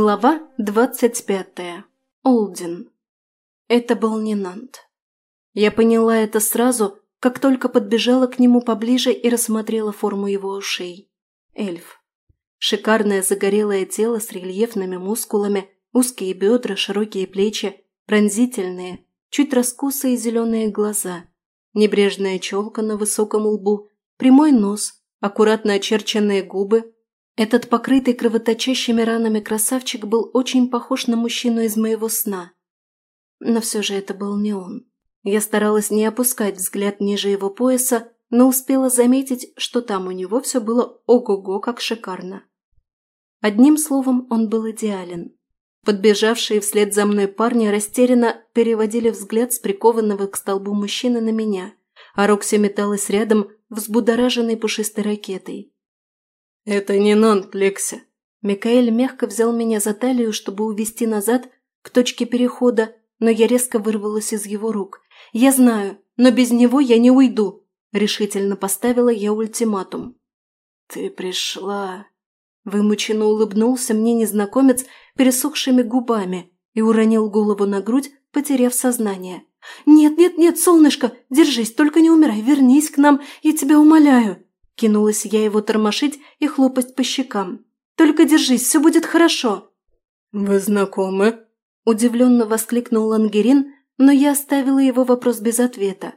Глава двадцать пятая. Олдин. Это был не Нант. Я поняла это сразу, как только подбежала к нему поближе и рассмотрела форму его ушей. Эльф. Шикарное загорелое тело с рельефными мускулами, узкие бедра, широкие плечи, пронзительные, чуть раскосые зеленые глаза, небрежная челка на высоком лбу, прямой нос, аккуратно очерченные губы, этот покрытый кровоточащими ранами красавчик был очень похож на мужчину из моего сна. Но все же это был не он. Я старалась не опускать взгляд ниже его пояса, но успела заметить, что там у него все было ого-го как шикарно. Одним словом, он был идеален. Подбежавшие вслед за мной парни растерянно переводили взгляд с прикованного к столбу мужчины на меня, а Рокси металась рядом, взбудораженной пушистой ракетой. «Это не Нант, Лекси». Микаэль мягко взял меня за талию, чтобы увести назад, к точке перехода, но я резко вырвалась из его рук. «Я знаю, но без него я не уйду», – решительно поставила я ультиматум. «Ты пришла...» Вымученно улыбнулся мне незнакомец пересохшими губами и уронил голову на грудь, потеряв сознание. «Нет, нет, нет, солнышко, держись, только не умирай, вернись к нам, я тебя умоляю!» Кинулась я его тормошить и хлопать по щекам. «Только держись, все будет хорошо!» «Вы знакомы?» Удивленно воскликнул Лангерин, но я оставила его вопрос без ответа.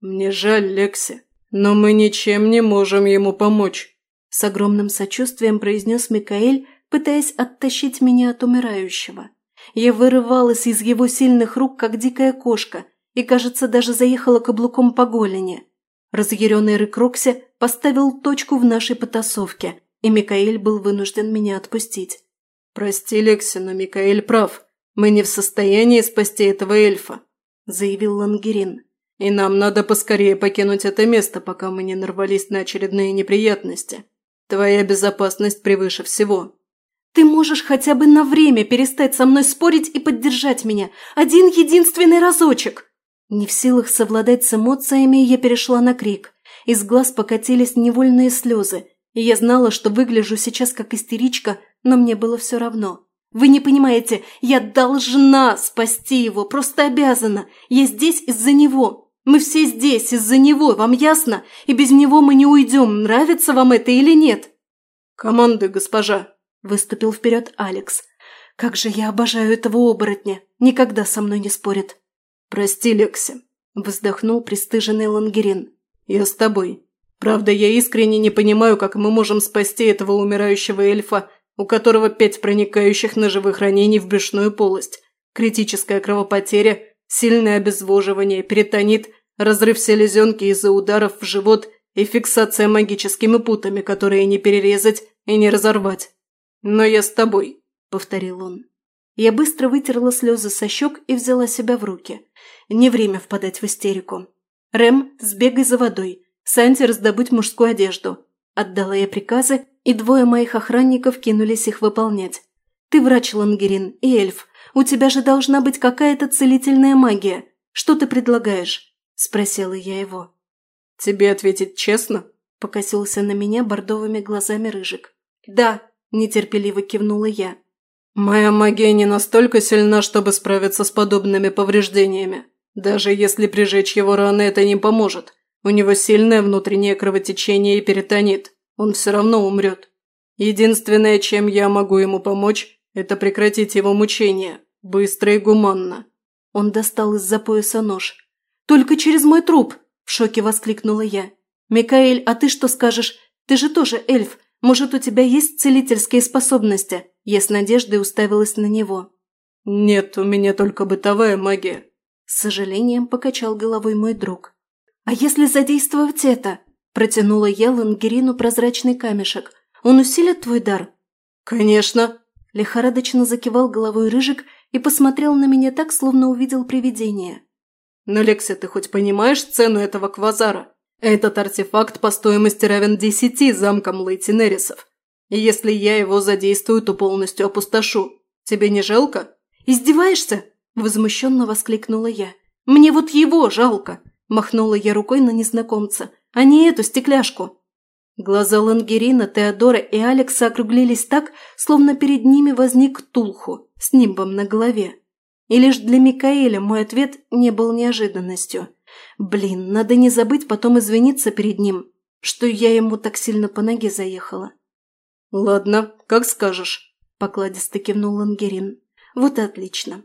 «Мне жаль, Лекси, но мы ничем не можем ему помочь», с огромным сочувствием произнес Микаэль, пытаясь оттащить меня от умирающего. Я вырывалась из его сильных рук, как дикая кошка, и, кажется, даже заехала каблуком по голени. Разъяренный рык Рокси поставил точку в нашей потасовке, и Микаэль был вынужден меня отпустить. «Прости, Лекси, но Микаэль прав. Мы не в состоянии спасти этого эльфа», – заявил Лангерин. «И нам надо поскорее покинуть это место, пока мы не нарвались на очередные неприятности. Твоя безопасность превыше всего». «Ты можешь хотя бы на время перестать со мной спорить и поддержать меня. Один единственный разочек!» Не в силах совладать с эмоциями, я перешла на крик. Из глаз покатились невольные слезы, и я знала, что выгляжу сейчас как истеричка, но мне было все равно. «Вы не понимаете, я должна спасти его, просто обязана. Я здесь из-за него. Мы все здесь из-за него, вам ясно? И без него мы не уйдем, нравится вам это или нет?» «Команды, госпожа!» – выступил вперед Алекс. «Как же я обожаю этого оборотня! Никогда со мной не спорит!» «Прости, Лекси», – вздохнул пристыженный Лангерин. «Я с тобой. Правда, я искренне не понимаю, как мы можем спасти этого умирающего эльфа, у которого пять проникающих ножевых ранений в брюшную полость, критическая кровопотеря, сильное обезвоживание, перитонит, разрыв селезенки из-за ударов в живот и фиксация магическими путами, которые не перерезать и не разорвать. Но я с тобой», – повторил он. Я быстро вытерла слезы со щек и взяла себя в руки. Не время впадать в истерику. «Рэм, сбегай за водой. Санти раздобыть мужскую одежду». Отдала я приказы, и двое моих охранников кинулись их выполнять. «Ты врач, Лангерин, и эльф. У тебя же должна быть какая-то целительная магия. Что ты предлагаешь?» – спросила я его. «Тебе ответить честно?» – покосился на меня бордовыми глазами Рыжик. «Да», – нетерпеливо кивнула я. «Моя магия не настолько сильна, чтобы справиться с подобными повреждениями. Даже если прижечь его раны, это не поможет. У него сильное внутреннее кровотечение и перитонит. Он все равно умрет. Единственное, чем я могу ему помочь, это прекратить его мучения. Быстро и гуманно». Он достал из-за пояса нож. «Только через мой труп!» – в шоке воскликнула я. «Микаэль, а ты что скажешь? Ты же тоже эльф. Может, у тебя есть целительские способности?» Я с надеждой уставилась на него. «Нет, у меня только бытовая магия», – с сожалением покачал головой мой друг. «А если задействовать это?» – протянула я Лангерину прозрачный камешек. «Он усилит твой дар?» «Конечно!» – лихорадочно закивал головой Рыжик и посмотрел на меня так, словно увидел привидение. «Но, Лекси, ты хоть понимаешь цену этого квазара? Этот артефакт по стоимости равен десяти замкам Лейтинерисов. И если я его задействую, то полностью опустошу. Тебе не жалко?» «Издеваешься?» – возмущенно воскликнула я. «Мне вот его жалко!» – махнула я рукой на незнакомца, а не эту стекляшку. Глаза Лангерина, Теодора и Алекса округлились так, словно перед ними возник Тулху с нимбом на голове. И лишь для Микаэля мой ответ не был неожиданностью. Блин, надо не забыть потом извиниться перед ним, что я ему так сильно по ноге заехала. «Ладно, как скажешь», – покладисто кивнул Лангерин. «Вот и отлично».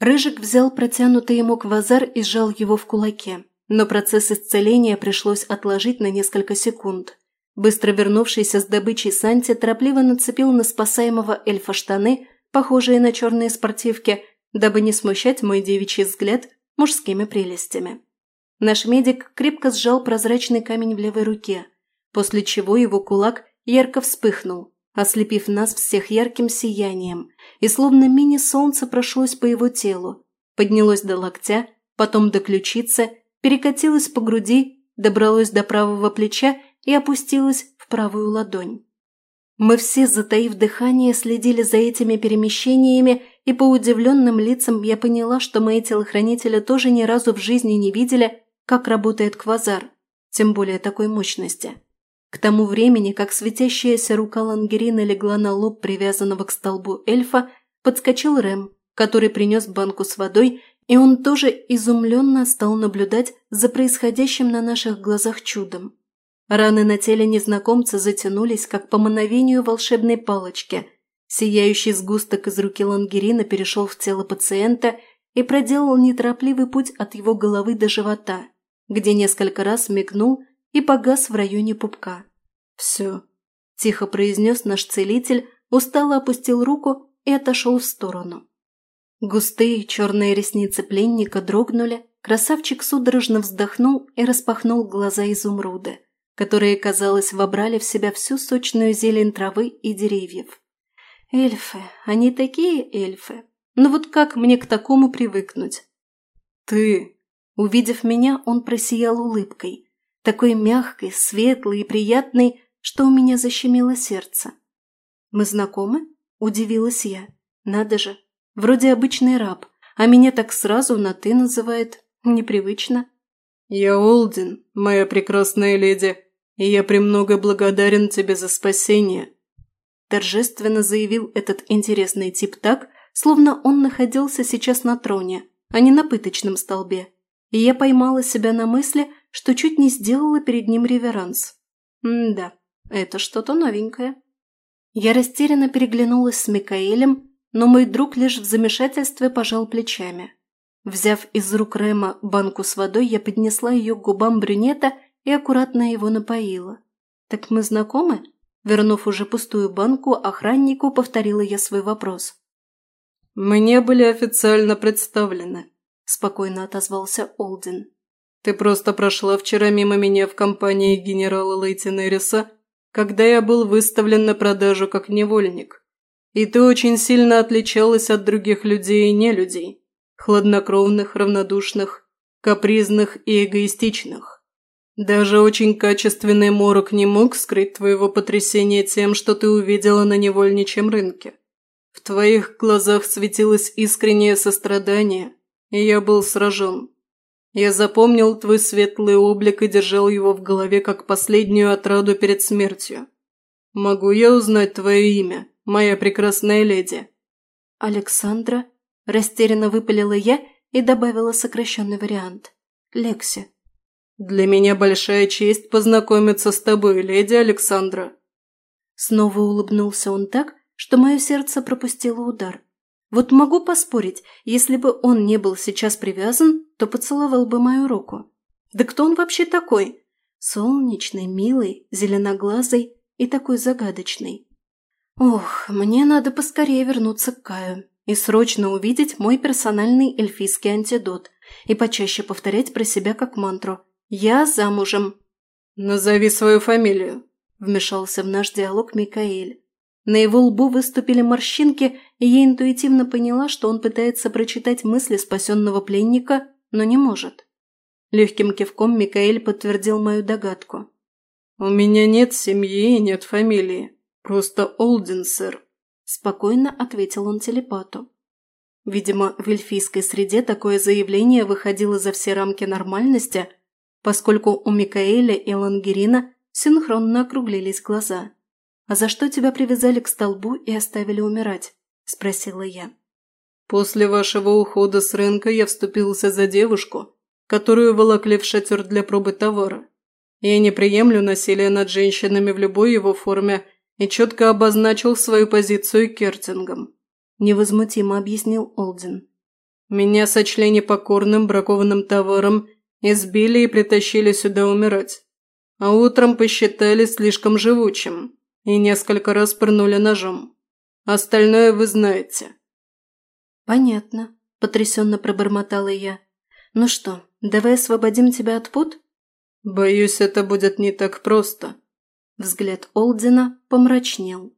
Рыжик взял протянутый ему квазар и сжал его в кулаке но процесс исцеления пришлось отложить на несколько секунд. Быстро вернувшийся с добычей Санти торопливо нацепил на спасаемого эльфа штаны, похожие на черные спортивки, дабы не смущать мой девичий взгляд мужскими прелестями. Наш медик крепко сжал прозрачный камень в левой руке, после чего его кулак ярко вспыхнул, ослепив нас всех ярким сиянием, и словно мини-солнце прошлось по его телу, поднялось до локтя, потом до ключицы перекатилась по груди, добралась до правого плеча и опустилась в правую ладонь. Мы все, затаив дыхание, следили за этими перемещениями, и по удивленным лицам я поняла, что мои телохранители тоже ни разу в жизни не видели, как работает квазар, тем более такой мощности. К тому времени, как светящаяся рука Лангерина легла на лоб привязанного к столбу эльфа, подскочил Рэм, который принес банку с водой и он тоже изумленно стал наблюдать за происходящим на наших глазах чудом. Раны на теле незнакомца затянулись, как по мановению волшебной палочки. Сияющий сгусток из руки Лангерина перешел в тело пациента и проделал неторопливый путь от его головы до живота, где несколько раз мигнул и погас в районе пупка. «Все», – тихо произнес наш целитель, устало опустил руку и отошел в сторону. Густые черные ресницы пленника дрогнули, красавчик судорожно вздохнул и распахнул глаза изумруда, которые, казалось, вобрали в себя всю сочную зелень травы и деревьев. Эльфы, они такие эльфы. Но вот как мне к такому привыкнуть? Ты... Увидев меня, он просиял улыбкой, такой мягкой, светлой и приятной, что у меня защемило сердце. «Мы знакомы?» – удивилась я. «Надо же, Вроде обычный раб, а меня так сразу на «ты» называет. Непривычно. «Я Олдин, моя прекрасная леди, и я премного благодарен тебе за спасение», торжественно заявил этот интересный тип так, словно он находился сейчас на троне, а не на пыточном столбе. И я поймала себя на мысли, что чуть не сделала перед ним реверанс. М да, это что-то новенькое. Я растерянно переглянулась с Микаэлем, но мой друг лишь в замешательстве пожал плечами. Взяв из рук Рема банку с водой, я поднесла ее к губам брюнета и аккуратно его напоила. «Так мы знакомы?» Вернув уже пустую банку, охраннику повторила я свой вопрос. «Мы не были официально представлены», – спокойно отозвался Олдин. «Ты просто прошла вчера мимо меня в компании генерала Лейтенериса, когда я был выставлен на продажу как невольник. И ты очень сильно отличалась от других людей и нелюдей. Хладнокровных, равнодушных, капризных и эгоистичных. Даже очень качественный морок не мог скрыть твоего потрясения тем, что ты увидела на невольничьем рынке. В твоих глазах светилось искреннее сострадание, и я был сражен. Я запомнил твой светлый облик и держал его в голове как последнюю отраду перед смертью. Могу я узнать твое имя?» моя прекрасная леди?» «Александра?» – растерянно выпалила я и добавила сокращенный вариант. «Лекси». «Для меня большая честь познакомиться с тобой, леди Александра». Снова улыбнулся он так, что мое сердце пропустило удар. Вот могу поспорить, если бы он не был сейчас привязан, то поцеловал бы мою руку. Да кто он вообще такой? Солнечный, милый, зеленоглазый и такой загадочный. Ох, мне надо поскорее вернуться к Каю и срочно увидеть мой персональный эльфийский антидот и почаще повторять про себя как мантру «Я замужем». «Назови свою фамилию», – вмешался в наш диалог Микаэль. На его лбу выступили морщинки, и я интуитивно поняла, что он пытается прочитать мысли спасенного пленника, но не может. Легким кивком Микаэль подтвердил мою догадку. «У меня нет семьи и нет фамилии», «Просто Олден, сэр», – спокойно ответил он телепату. Видимо, в эльфийской среде такое заявление выходило за все рамки нормальности, поскольку у Микаэля и Лангерина синхронно округлились глаза. «А за что тебя привязали к столбу и оставили умирать?» – спросила я. «После вашего ухода с рынка я вступился за девушку, которую волокли в шатер для пробы товара. Я не приемлю насилие над женщинами в любой его форме и четко обозначил свою позицию кертингом», – невозмутимо объяснил Олдин. «Меня сочли непокорным бракованным товаром, избили и притащили сюда умирать. А утром посчитали слишком живучим и несколько раз пырнули ножом. Остальное вы знаете». «Понятно», – потрясенно пробормотала я. «Ну что, давай освободим тебя от пут?» «Боюсь, это будет не так просто», Взгляд Олдина помрачнел.